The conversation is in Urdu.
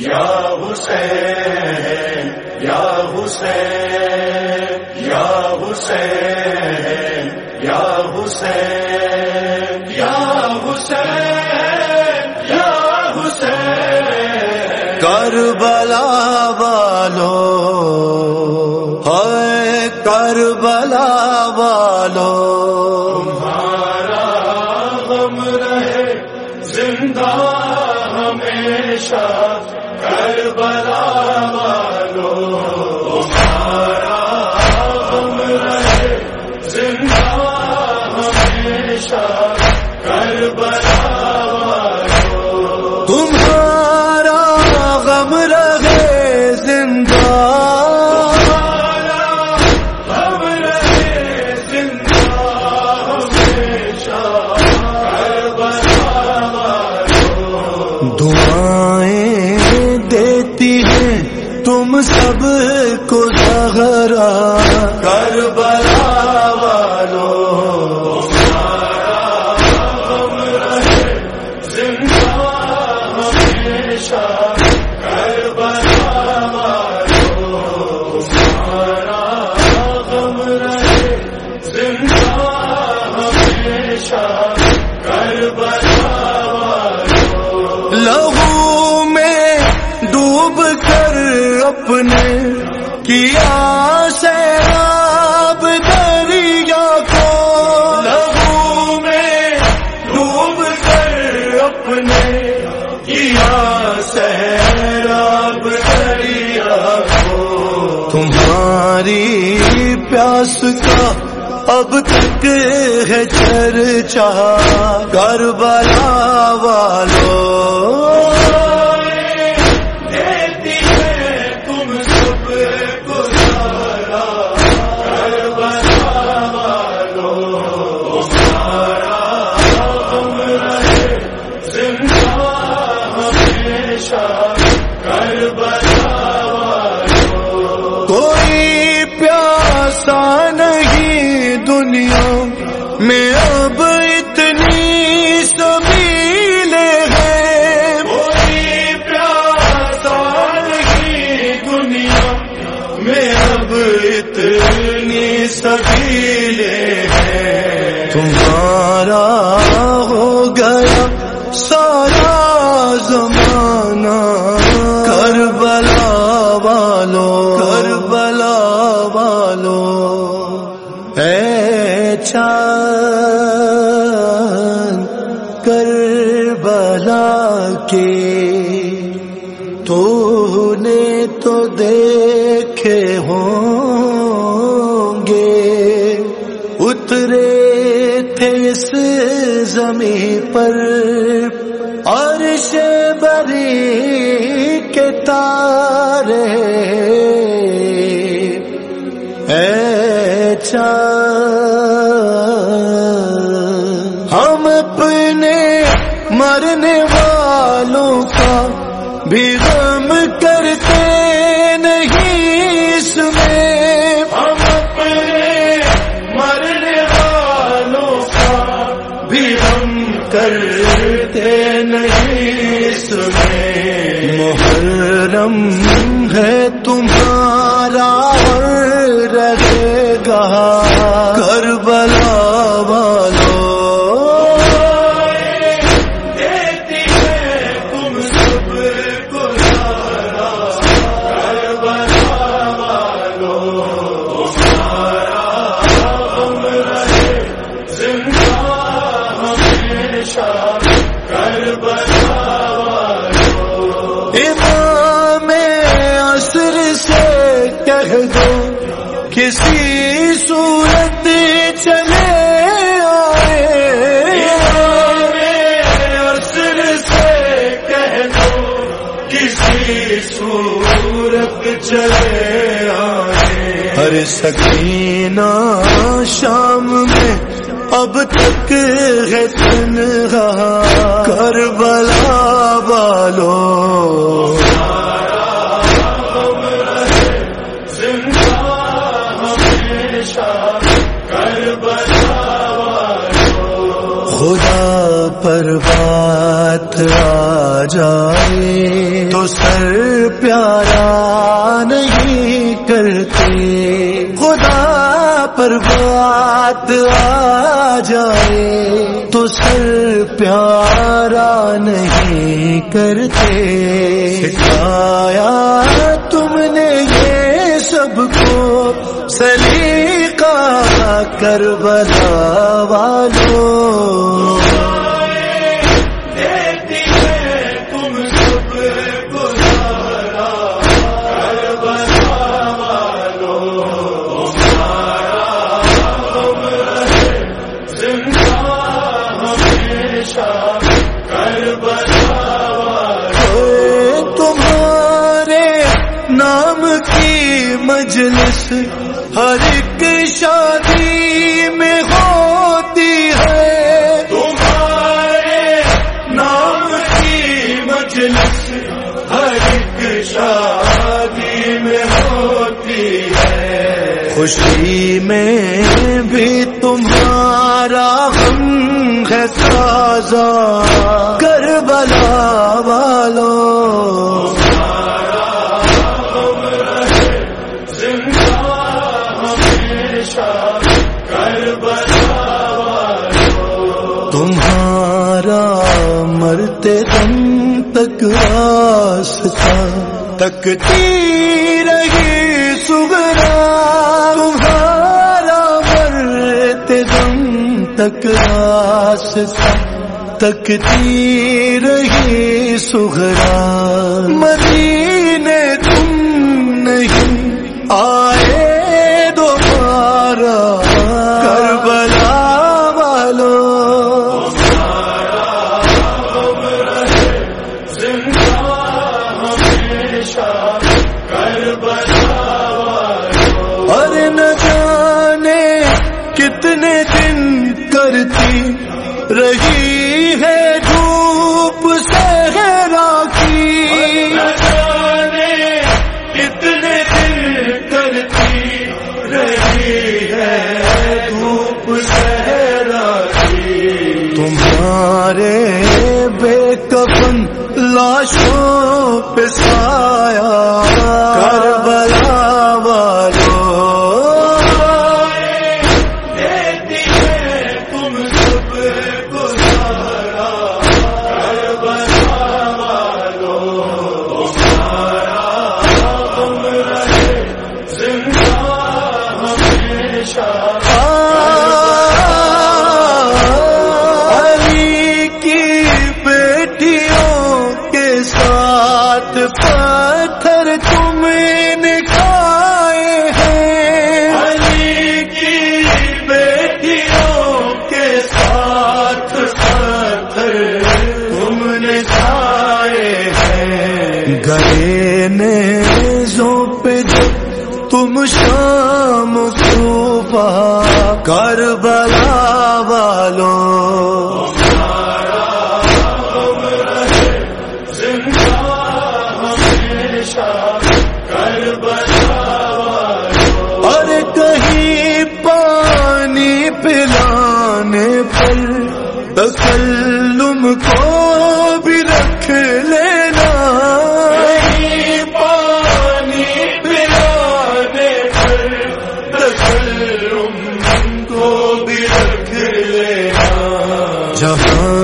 یا حسین یا حسین یا حسین یا حسین یا حسین یا حسین۔ کربلا والو ہے کربلا والو۔ تمہارا غم رہے زندہ ہمیشہ۔ دیتی ہے تم سب کو زہرا۔ کربلا پیاس کا اب تک ہے چرچا کربلا والو۔ والو اے چاند کربلا کے۔ تو نے تو دیکھے ہوں گے۔ اترے تھے اس زمین پر۔ عرش بری کے تارے۔ اے چاند، ہم اپنے مرنے والوں کا بھی غم کرتے نہیں اس میں۔ ہم اپنے مرنے والوں کا بھی ہم کرتے نہیں اس میں۔ محرم ہے تمہارا کسی صورت چلے آئے۔ عصر سے کہہ دو کسی صورت چلے آئے ہر سکینہ شام میں اب تک ہے تنہا۔ کربلا والو کربلا آ جائے۔ تو سر پیارا نہیں کرتے۔ خدا پر بات آ جائے۔ تو سر پیارا نہیں کرتے۔ سکھایا تم نے یہ سب کو سلیقہ کر خوشی میں بھی تمہارا غم ہے تازہ کربلا والو۔ تمہارا مرتے دم تک راستہ تکتی رہی، سگرا تک راستہ تکتی رہی سگرا مری رہی ہے دھوپ صحرا کی کتنے دن کرتی رہی ہے دھوپ صحرا کی تمہارے بے کفن لاشوں پہ سایہ۔ ساتھ پتھر تم نے کھائے ہیں۔ علی کی بیٹیوں کے ساتھ پتھر تم نے کھائے ہیں۔ گئے نیزوں پہ تم شام صوبہ کربلا والو تسلم کو بھی رکھ لینا۔ پانی پلانے پر تسلم کو بھی رکھ لینا۔ جہاں